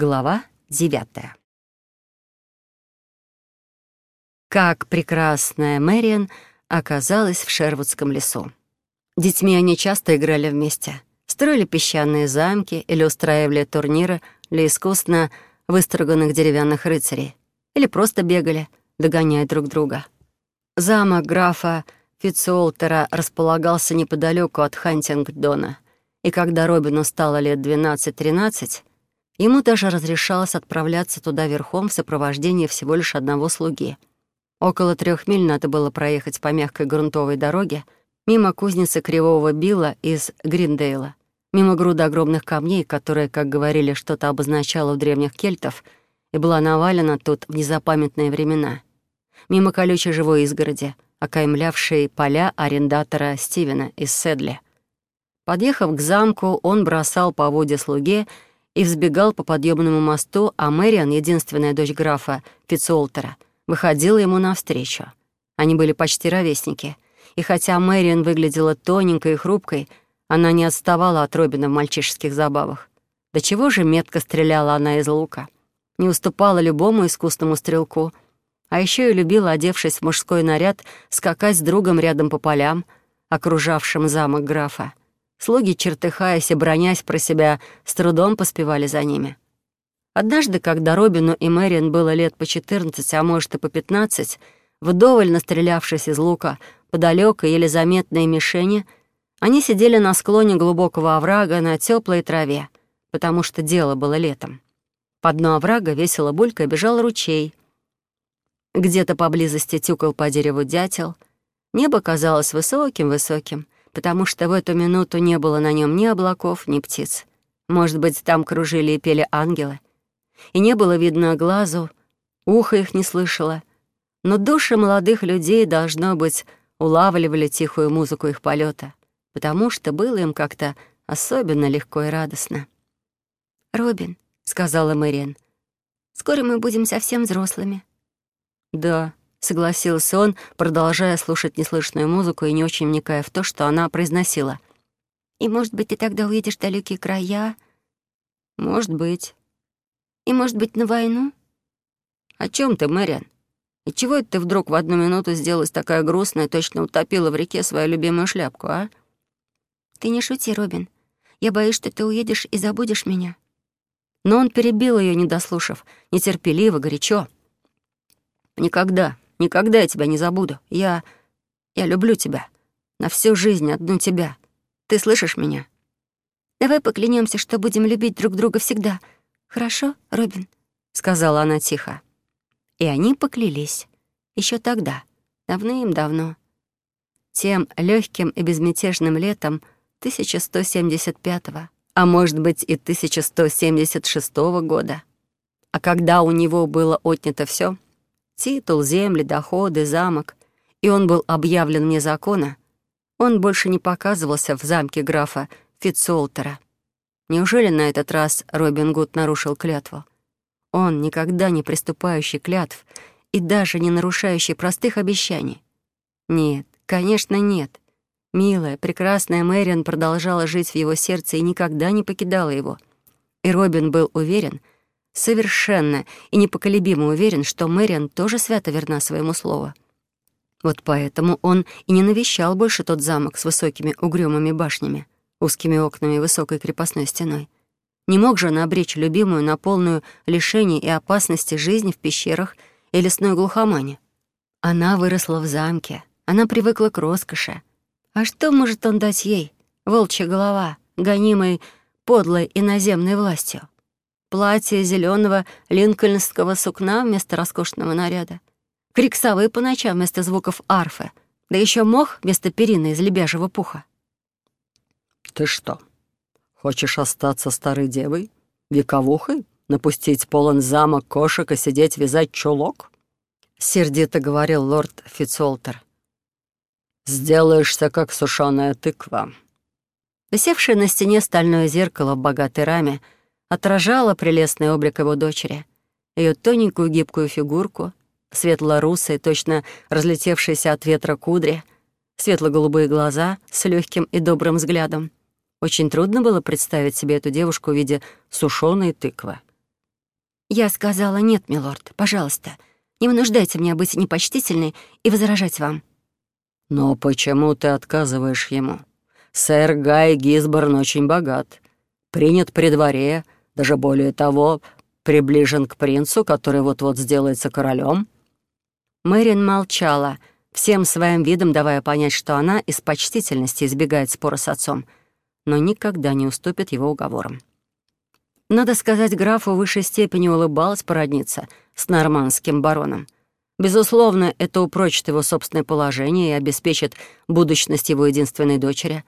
Глава девятая. Как прекрасная Мэриан оказалась в Шервудском лесу. Детьми они часто играли вместе, строили песчаные замки или устраивали турниры для искусно выструганных деревянных рыцарей, или просто бегали, догоняя друг друга. Замок графа Фитцуолтера располагался неподалеку от Хантингдона, и когда Робину стало лет 12-13, Ему даже разрешалось отправляться туда верхом в сопровождении всего лишь одного слуги. Около трех миль надо было проехать по мягкой грунтовой дороге мимо кузницы Кривого Билла из Гриндейла, мимо груда огромных камней, которые, как говорили, что-то обозначало у древних кельтов и была навалена тут в незапамятные времена, мимо колючей живой изгороди, окаймлявшей поля арендатора Стивена из Седли. Подъехав к замку, он бросал по воде слуге и взбегал по подъемному мосту, а Мэриан, единственная дочь графа Фицуолтера, выходила ему навстречу. Они были почти ровесники, и хотя Мэриан выглядела тоненькой и хрупкой, она не отставала от Робина в мальчишеских забавах. До чего же метко стреляла она из лука. Не уступала любому искусному стрелку, а еще и любила, одевшись в мужской наряд, скакать с другом рядом по полям, окружавшим замок графа. Слуги, чертыхаясь и бронясь про себя, с трудом поспевали за ними. Однажды, когда Робину и Мэриан было лет по 14, а может и по 15, вдоволь настрелявшись из лука по далекой, еле заметной мишени, они сидели на склоне глубокого оврага на теплой траве, потому что дело было летом. По дну оврага весело булькая бежал ручей. Где-то поблизости тюкал по дереву дятел. Небо казалось высоким-высоким — потому что в эту минуту не было на нем ни облаков, ни птиц. Может быть, там кружили и пели ангелы. И не было видно глазу, ухо их не слышало. Но души молодых людей, должно быть, улавливали тихую музыку их полета, потому что было им как-то особенно легко и радостно. «Робин», — сказала Мэриан, — «скоро мы будем совсем взрослыми». «Да», — согласился он, продолжая слушать неслышную музыку и не очень вникая в то, что она произносила. «И, может быть, ты тогда уедешь в далекие края?» «Может быть». «И, может быть, на войну?» «О чем ты, Мэриан? И чего это ты вдруг в одну минуту сделалась такая грустная, точно утопила в реке свою любимую шляпку, а?» «Ты не шути, Робин. Я боюсь, что ты уедешь и забудешь меня». Но он перебил ее, не дослушав, нетерпеливо, горячо. «Никогда, Никогда я тебя не забуду. Я... я люблю тебя. На всю жизнь одну тебя. Ты слышишь меня?» «Давай поклянемся, что будем любить друг друга всегда. Хорошо, Робин?» — сказала она тихо. И они поклялись. Еще тогда, давным-давно. Тем легким и безмятежным летом 1175-го, а может быть и 1176 года. А когда у него было отнято все, Титул, земли, доходы, замок. И он был объявлен вне закона. Он больше не показывался в замке графа Фитцолтера. Неужели на этот раз Робин Гуд нарушил клятву? Он, никогда не приступающий клятв и даже не нарушающий простых обещаний. Нет, конечно, нет. Милая, прекрасная Мэриан продолжала жить в его сердце и никогда не покидала его. И Робин был уверен — совершенно и непоколебимо уверен, что Мэриан тоже свято верна своему слову. Вот поэтому он и не навещал больше тот замок с высокими угрюмыми башнями, узкими окнами и высокой крепостной стеной. Не мог же он обречь любимую на полную лишений и опасности жизни в пещерах и лесной глухомане. Она выросла в замке, она привыкла к роскоши. А что может он дать ей, волчья голова, гонимой подлой иноземной властью? Платье зеленого линкольнского сукна вместо роскошного наряда, крик совы по ночам вместо звуков арфы, да еще мох вместо перины из лебяжьего пуха. «Ты что, хочешь остаться старой девой, вековухой, напустить полон замок кошек и сидеть вязать чулок?» — сердито говорил лорд Фицолтер. «Сделаешься, как сушеная тыква». Висевшее на стене стальное зеркало в богатой раме — отражала прелестный облик его дочери, ее тоненькую гибкую фигурку, светло-русые, точно разлетевшиеся от ветра кудри, светло-голубые глаза с легким и добрым взглядом. Очень трудно было представить себе эту девушку в виде сушеной тыквы. Я сказала «нет, милорд, пожалуйста, не вынуждайте меня быть непочтительной и возражать вам». «Но почему ты отказываешь ему? Сэр Гай Гисборн очень богат, принят при дворе, даже более того, приближен к принцу, который вот-вот сделается королем. Мэрин молчала, всем своим видом давая понять, что она из почтительности избегает спора с отцом, но никогда не уступит его уговорам. Надо сказать, графу в высшей степени улыбалась породниться с нормандским бароном. Безусловно, это упрочит его собственное положение и обеспечит будущность его единственной дочери.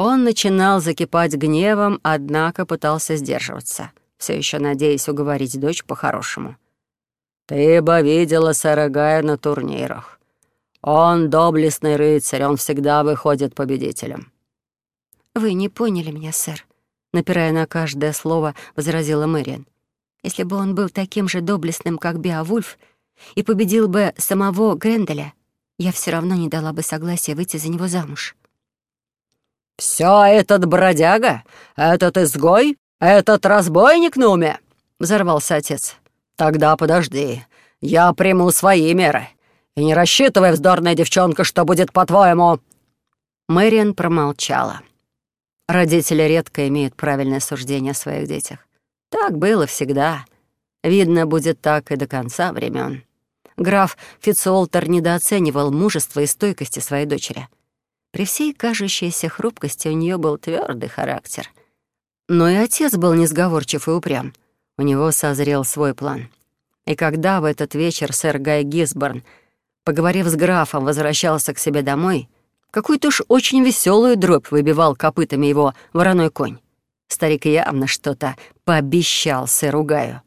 Он начинал закипать гневом, однако пытался сдерживаться все еще надеясь уговорить дочь по-хорошему. «Ты бы видела сэра Гая на турнирах. Он доблестный рыцарь, он всегда выходит победителем». «Вы не поняли меня, сэр», — напирая на каждое слово, возразила Мэриан. «Если бы он был таким же доблестным, как Беовульф, и победил бы самого Гренделя, я все равно не дала бы согласия выйти за него замуж». «Все этот бродяга? Этот изгой? «Этот разбойник на уме?» — взорвался отец. «Тогда подожди, я приму свои меры. И не рассчитывай, вздорная девчонка, что будет по-твоему». Мэриан промолчала. Родители редко имеют правильное суждение о своих детях. Так было всегда. Видно, будет так и до конца времен. Граф Фицуолтер недооценивал мужество и стойкости своей дочери. При всей кажущейся хрупкости у нее был твердый характер — но и отец был несговорчив и упрям. У него созрел свой план. И когда в этот вечер сэр Гай Гисборн, поговорив с графом, возвращался к себе домой, какую-то уж очень веселую дробь выбивал копытами его вороной конь. Старик явно что-то пообещал сэру Гаю.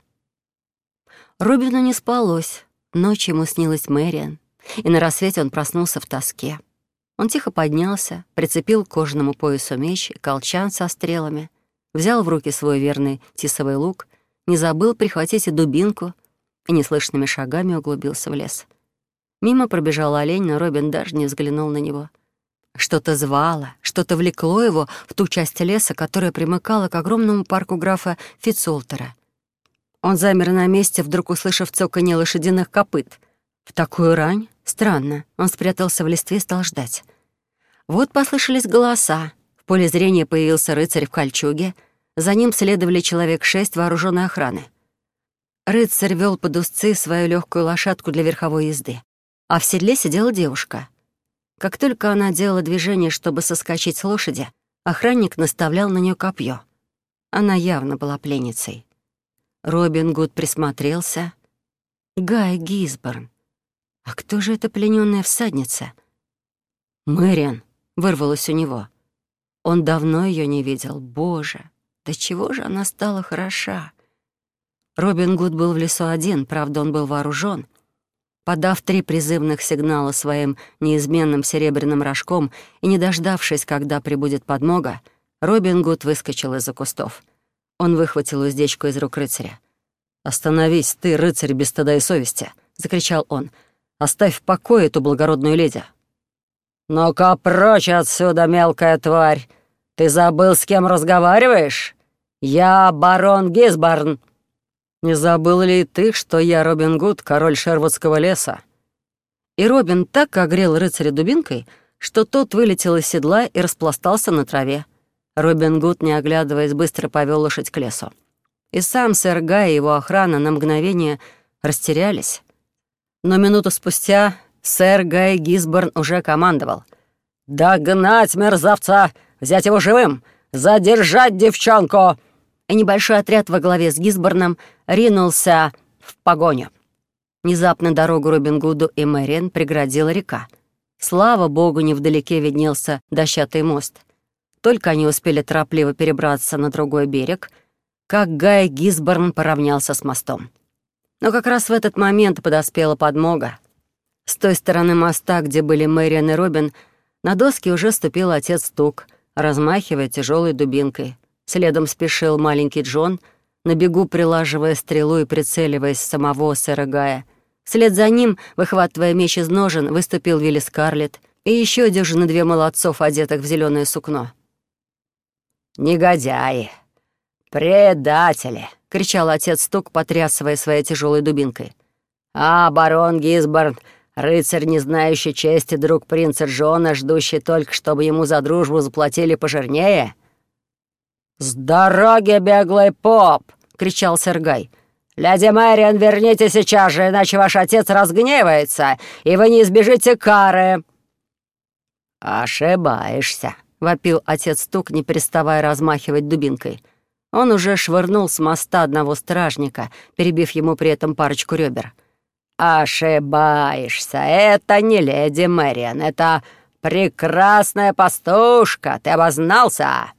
Робину не спалось. Ночью ему снилась Мэриан, и на рассвете он проснулся в тоске. Он тихо поднялся, прицепил к кожаному поясу меч и колчан со стрелами, взял в руки свой верный тисовый лук, не забыл прихватить и дубинку и неслышными шагами углубился в лес. Мимо пробежал олень, но Робин даже не взглянул на него. Что-то звало, что-то влекло его в ту часть леса, которая примыкала к огромному парку графа Фицолтера. Он замер на месте, вдруг услышав цоканье лошадиных копыт. В такую рань? Странно. Он спрятался в листве и стал ждать. Вот послышались голоса. В поле зрения появился рыцарь в кольчуге. За ним следовали человек шесть вооруженной охраны. Рыцарь вел под узцы свою легкую лошадку для верховой езды, а в седле сидела девушка. Как только она делала движение, чтобы соскочить с лошади, охранник наставлял на нее копье. Она явно была пленницей. Робин Гуд присмотрелся. Гай Гисборн. А кто же эта плененная всадница? Мэриан вырвалась у него. Он давно ее не видел. Боже, да чего же она стала хороша? Робин Гуд был в лесу один, правда, он был вооружен. Подав три призывных сигнала своим неизменным серебряным рожком и не дождавшись, когда прибудет подмога, Робин Гуд выскочил из-за кустов. Он выхватил уздечку из рук рыцаря. «Остановись, ты, рыцарь без стыда и совести!» — закричал он. «Оставь в покое эту благородную леди!» «Ну-ка прочь отсюда, мелкая тварь! Ты забыл, с кем разговариваешь? Я барон Гисборн!» «Не забыл ли ты, что я Робин Гуд, король Шервудского леса?» И Робин так огрел рыцаря дубинкой, что тот вылетел из седла и распластался на траве. Робин Гуд, не оглядываясь, быстро повел лошадь к лесу. И сам сэр Гай и его охрана на мгновение растерялись. Но минуту спустя Сэр Гай Гисборн уже командовал. «Догнать мерзавца! Взять его живым! Задержать девчонку!» И небольшой отряд во главе с Гисборном ринулся в погоню. Внезапно дорогу Робин Гуду и Мэриан преградила река. Слава богу, невдалеке виднелся дощатый мост. Только они успели торопливо перебраться на другой берег, как Гай Гисборн поравнялся с мостом. Но как раз в этот момент подоспела подмога. С той стороны моста, где были Мэриан и Робин, на доске уже ступил отец Тук, размахивая тяжелой дубинкой. Следом спешил маленький Джон, на бегу прилаживая стрелу и прицеливаясь самого сэра Гая. Вслед за ним, выхватывая меч из ножен, выступил Вилли Скарлетт и еще дюжины две молодцов, одетых в зеленое сукно. «Негодяи! Предатели!» — кричал отец Стук, потрясывая своей тяжелой дубинкой. «А, барон Гизборн, рыцарь, не знающий чести, друг принца Джона, ждущий только, чтобы ему за дружбу заплатили пожирнее?» «С дороги, беглый поп!» — кричал Сергай. «Леди Мэриан, верните сейчас же, иначе ваш отец разгневается, и вы не избежите кары!» «Ошибаешься», — вопил отец Тук, не переставая размахивать дубинкой. Он уже швырнул с моста одного стражника, перебив ему при этом парочку ребер. «Ошибаешься, это не леди Мэриан, это прекрасная пастушка, ты обознался!»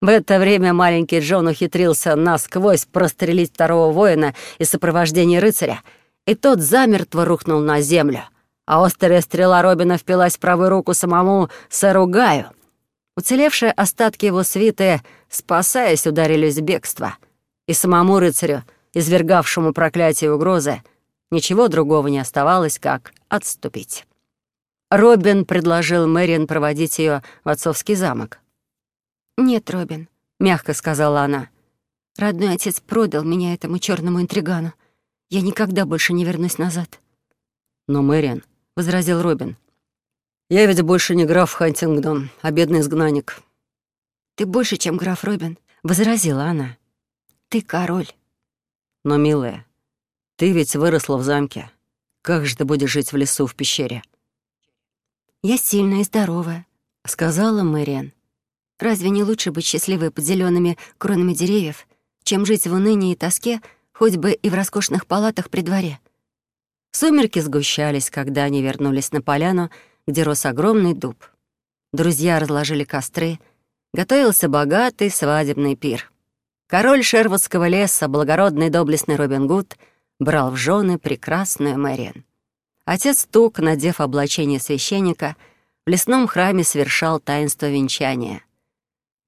В это время маленький Джон ухитрился насквозь прострелить второго воина из сопровождения рыцаря, и тот замертво рухнул на землю, а острая стрела Робина впилась в правую руку самому сэру Гаю. Уцелевшие остатки его свиты, спасаясь, ударились в бегство, и самому рыцарю, извергавшему проклятие угрозы, ничего другого не оставалось, как отступить. Робин предложил Мэриан проводить ее в отцовский замок. «Нет, Робин», — мягко сказала она. «Родной отец продал меня этому черному интригану. Я никогда больше не вернусь назад». «Но, Мэриан», — возразил Робин, «я ведь больше не граф Хантингдон, а бедный изгнанник». «Ты больше, чем граф Робин», — возразила она. «Ты король». «Но, милая, ты ведь выросла в замке. Как же ты будешь жить в лесу, в пещере?» «Я сильная и здоровая», — сказала Мэриан. Разве не лучше быть счастливой под зелеными кронами деревьев, чем жить в унынии и тоске, хоть бы и в роскошных палатах при дворе? Сумерки сгущались, когда они вернулись на поляну, где рос огромный дуб. Друзья разложили костры, готовился богатый свадебный пир. Король Шервудского леса, благородный доблестный Робин Гуд, брал в жены прекрасную Мэриан. Отец Тук, надев облачение священника, в лесном храме совершал таинство венчания —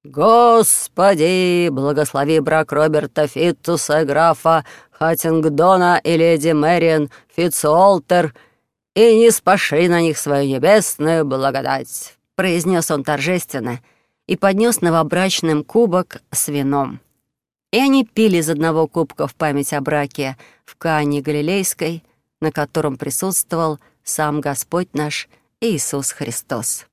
«Господи, благослови брак Роберта Фиттуса, графа Хаттингдона и леди Мэриан Фитцуолтер, и не спаши на них свою небесную благодать», — произнес он торжественно и поднес новобрачным кубок с вином. И они пили из одного кубка в память о браке в Кане Галилейской, на котором присутствовал сам Господь наш Иисус Христос.